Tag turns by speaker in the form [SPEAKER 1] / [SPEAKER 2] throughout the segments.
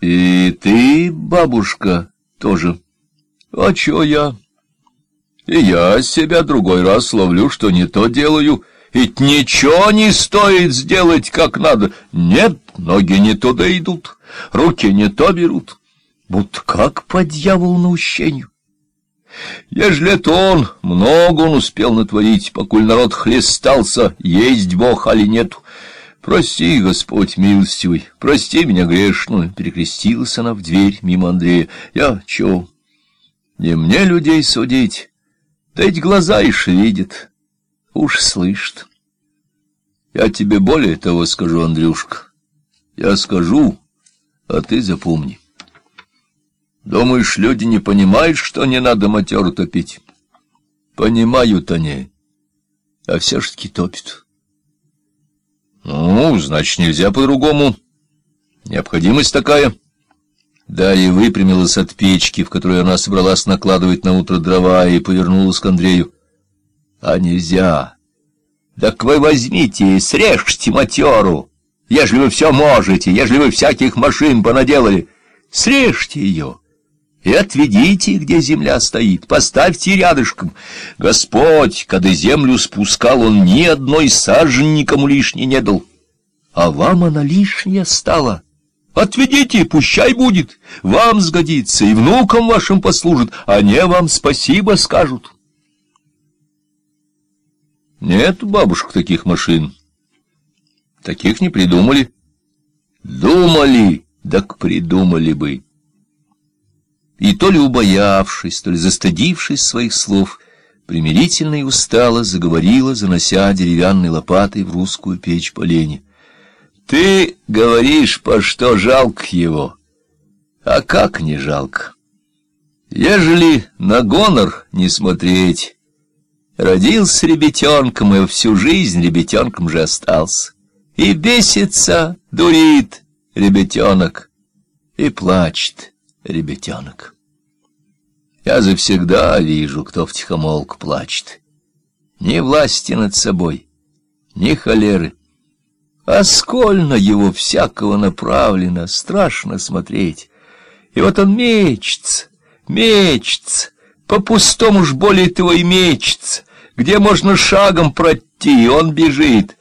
[SPEAKER 1] И ты, бабушка, тоже. А чё я? И я себя другой раз ловлю, что не то делаю. Ведь ничего не стоит сделать как надо. Нет, ноги не туда идут, руки не то берут. Будто как по дьяволу наущению. Ежели это он, много он успел натворить, покуль народ хлестался, есть Бог, али нету. «Прости, Господь милостивый, прости меня грешную!» Перекрестилась она в дверь мимо Андрея. «Я чё? Не мне людей судить, да ведь глаза ишь видят, уж слышат. Я тебе более того скажу, Андрюшка. Я скажу, а ты запомни. Думаешь, люди не понимают, что не надо матеру топить? Понимают они, а все ж таки топят». Ну, значит, нельзя по-другому. Необходимость такая. Дарья выпрямилась от печки, в которую она собралась накладывать на утро дрова, и повернулась к Андрею. А нельзя. Так вы возьмите и срежьте матеру, ежели вы все можете, ежели вы всяких машин понаделали. Срежьте ее и отведите, где земля стоит, поставьте рядышком. Господь, когда землю спускал, он ни одной сажен никому лишней не дал, а вам она лишняя стала. Отведите, пущай будет, вам сгодится, и внукам вашим послужит, они вам спасибо скажут. Нет, бабушка, таких машин. Таких не придумали. Думали, так придумали бы. И то ли убоявшись, то ли застыдившись своих слов, примирительно и устало заговорила, занося деревянной лопатой в русскую печь поленья. «Ты говоришь, по что жалко его? А как не жалко? Ежели на гонор не смотреть, родился ребятенком и всю жизнь ребятенком же остался. И бесится, дурит ребятенок, и плачет» ребятенок. Я завсегда вижу, кто втихомолку плачет. Ни власти над собой, ни холеры. Сколь на его всякого направлено, страшно смотреть. И вот он мечется, мечется, по-пустому ж более того и мечется. Где можно шагом пройти, он бежит.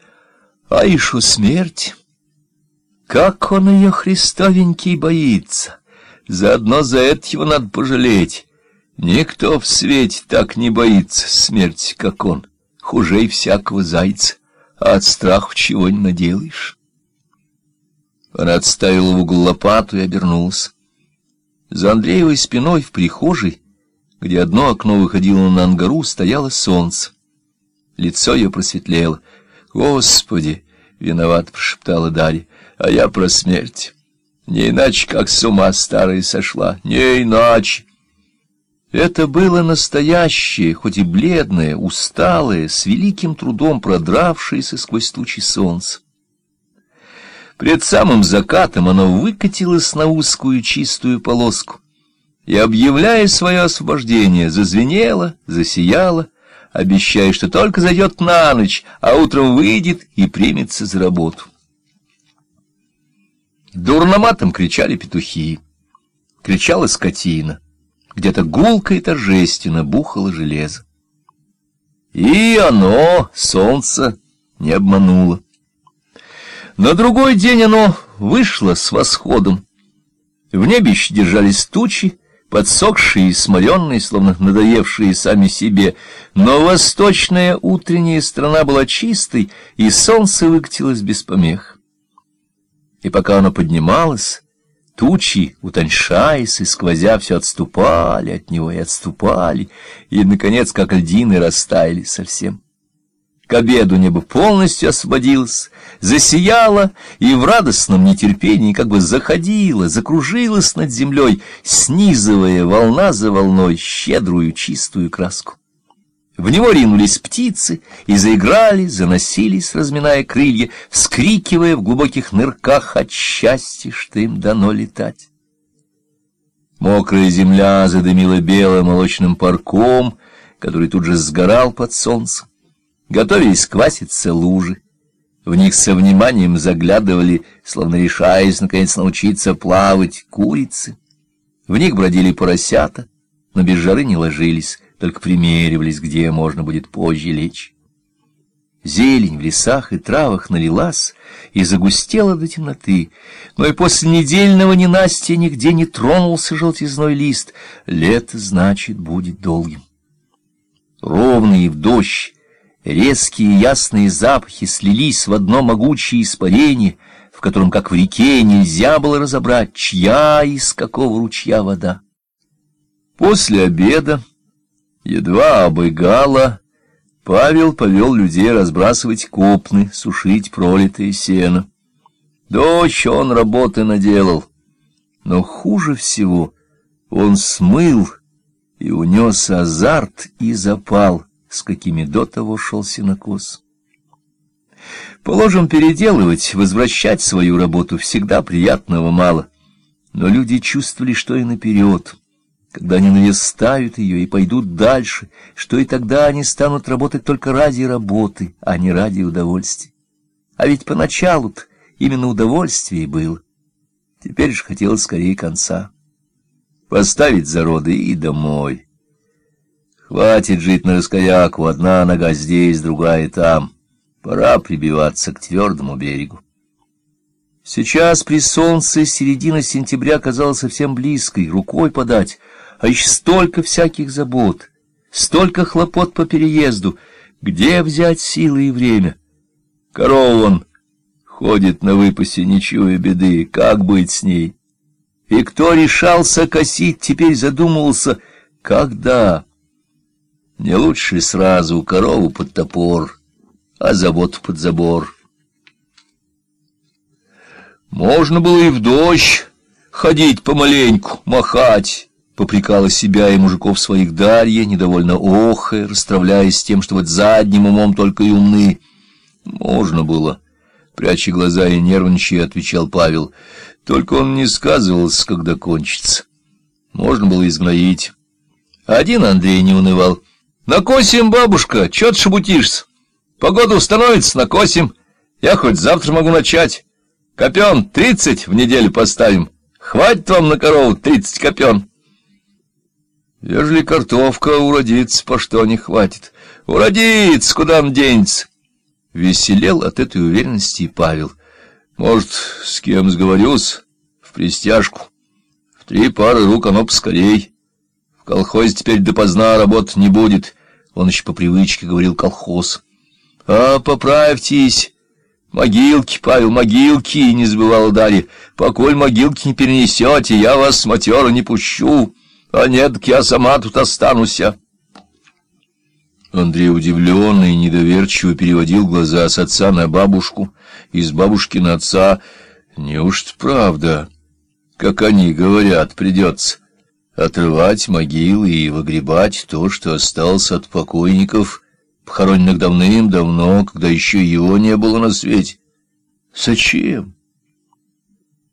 [SPEAKER 1] А ишу смерть, как он ее, Христовенький, боится. Заодно за это его надо пожалеть. Никто в свете так не боится смерти, как он. Хужей всякого зайца, а от страха чего не наделаешь. Она отставила в угол лопату и обернулась. За Андреевой спиной в прихожей, где одно окно выходило на ангару, стояло солнце. Лицо ее просветлело. «Господи!» — виноват прошептала Дарья. «А я про смерть». Не иначе, как с ума старая сошла, не иначе. Это было настоящее, хоть и бледное, усталое, с великим трудом продравшееся сквозь тучи солнце. Пред самым закатом оно выкатилось на узкую чистую полоску и, объявляя свое освобождение, зазвенело, засияло, обещая, что только зайдет на ночь, а утром выйдет и примется за работу. Дурноматом кричали петухи, кричала скотина, где-то гулко и торжественно бухало железо. И оно, солнце, не обмануло. На другой день оно вышло с восходом. В небе еще держались тучи, подсохшие и сморенные, словно надоевшие сами себе, но восточная утренняя страна была чистой, и солнце выкатилось без помех и пока оно поднималось, тучи, утоньшаясь и сквозя, все отступали от него и отступали, и, наконец, как льдины, растаяли совсем. К обеду небо полностью освободилось, засияло и в радостном нетерпении как бы заходило, закружилось над землей, снизывая волна за волной щедрую чистую краску. В него ринулись птицы и заиграли, заносились, разминая крылья, вскрикивая в глубоких нырках от счастья, что им дано летать. Мокрая земля задымила белым молочным парком, который тут же сгорал под солнцем. Готовились кваситься лужи. В них со вниманием заглядывали, словно решаясь, наконец, научиться плавать, курицы. В них бродили поросята, но без жары не ложились, только примеривались, где можно будет позже лечь. Зелень в лесах и травах налилась и загустела до темноты, но и после недельного ненастья нигде не тронулся желтизной лист. Лето, значит, будет долгим. Ровные в дождь Резкие ясные запахи слились в одно могучее испарение, в котором, как в реке, нельзя было разобрать, чья из какого ручья вода. После обеда, едва обыгала, Павел повел людей разбрасывать копны, сушить пролитое сено. Дочь он работы наделал, но хуже всего он смыл и унес азарт и запал, с какими до того шел синокос. Положим, переделывать, возвращать свою работу всегда приятного мало, но люди чувствовали, что и наперед, когда они наверстают ее и пойдут дальше, что и тогда они станут работать только ради работы, а не ради удовольствия. А ведь поначалу-то именно удовольствие было. Теперь же хотелось скорее конца. Поставить зароды и домой. Хватит жить на раскоряку, одна нога здесь, другая там. Пора прибиваться к твердому берегу. Сейчас при солнце середина сентября казалась совсем близкой, рукой подать, а еще столько всяких забот, столько хлопот по переезду. Где взять силы и время? Корова он ходит на выпасе, не чуя беды, как быть с ней? И кто решался косить, теперь задумывался, когда... Не лучше сразу корову под топор, а завод под забор. Можно было и в дождь ходить помаленьку, махать, попрекала себя и мужиков своих Дарья, недовольно охая, расстравляясь тем, что вот задним умом только и умны. Можно было, пряча глаза и нервничая, отвечал Павел. Только он не сказывался, когда кончится. Можно было изгноить. Один Андрей не унывал. Накосим, бабушка, чё ты шебутишься? Погода установится, накосим. Я хоть завтра могу начать. Копен тридцать в неделю поставим. Хватит вам на корову тридцать копен. Ежели картовка уродится, по что не хватит? Уродится, куда он денется? Веселел от этой уверенности и Павел. Может, с кем сговорюсь? В пристяжку. В три пары рук оно поскорей. В колхозе теперь допоздна работать не будет. Он еще по привычке говорил колхоз. — А, поправьтесь! Могилки, Павел, могилки! — не забывал Дарья. — Поколь могилки не перенесете, я вас с матера не пущу. А нет, я сама тут останусь. Андрей удивленный и недоверчиво переводил глаза с отца на бабушку, из бабушки на отца. Неужто правда, как они говорят, придется? отрывать могилы и выгребать то, что осталось от покойников, похороненных давным-давно, когда еще его не было на свете. Зачем?